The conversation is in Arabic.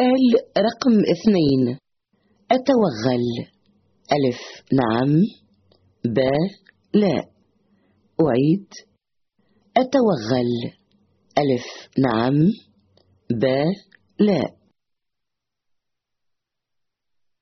سؤال رقم اثنين. أتوغل. ألف. نعم. ب. لا. أعيد. أتوغل. ألف. نعم. ب. لا.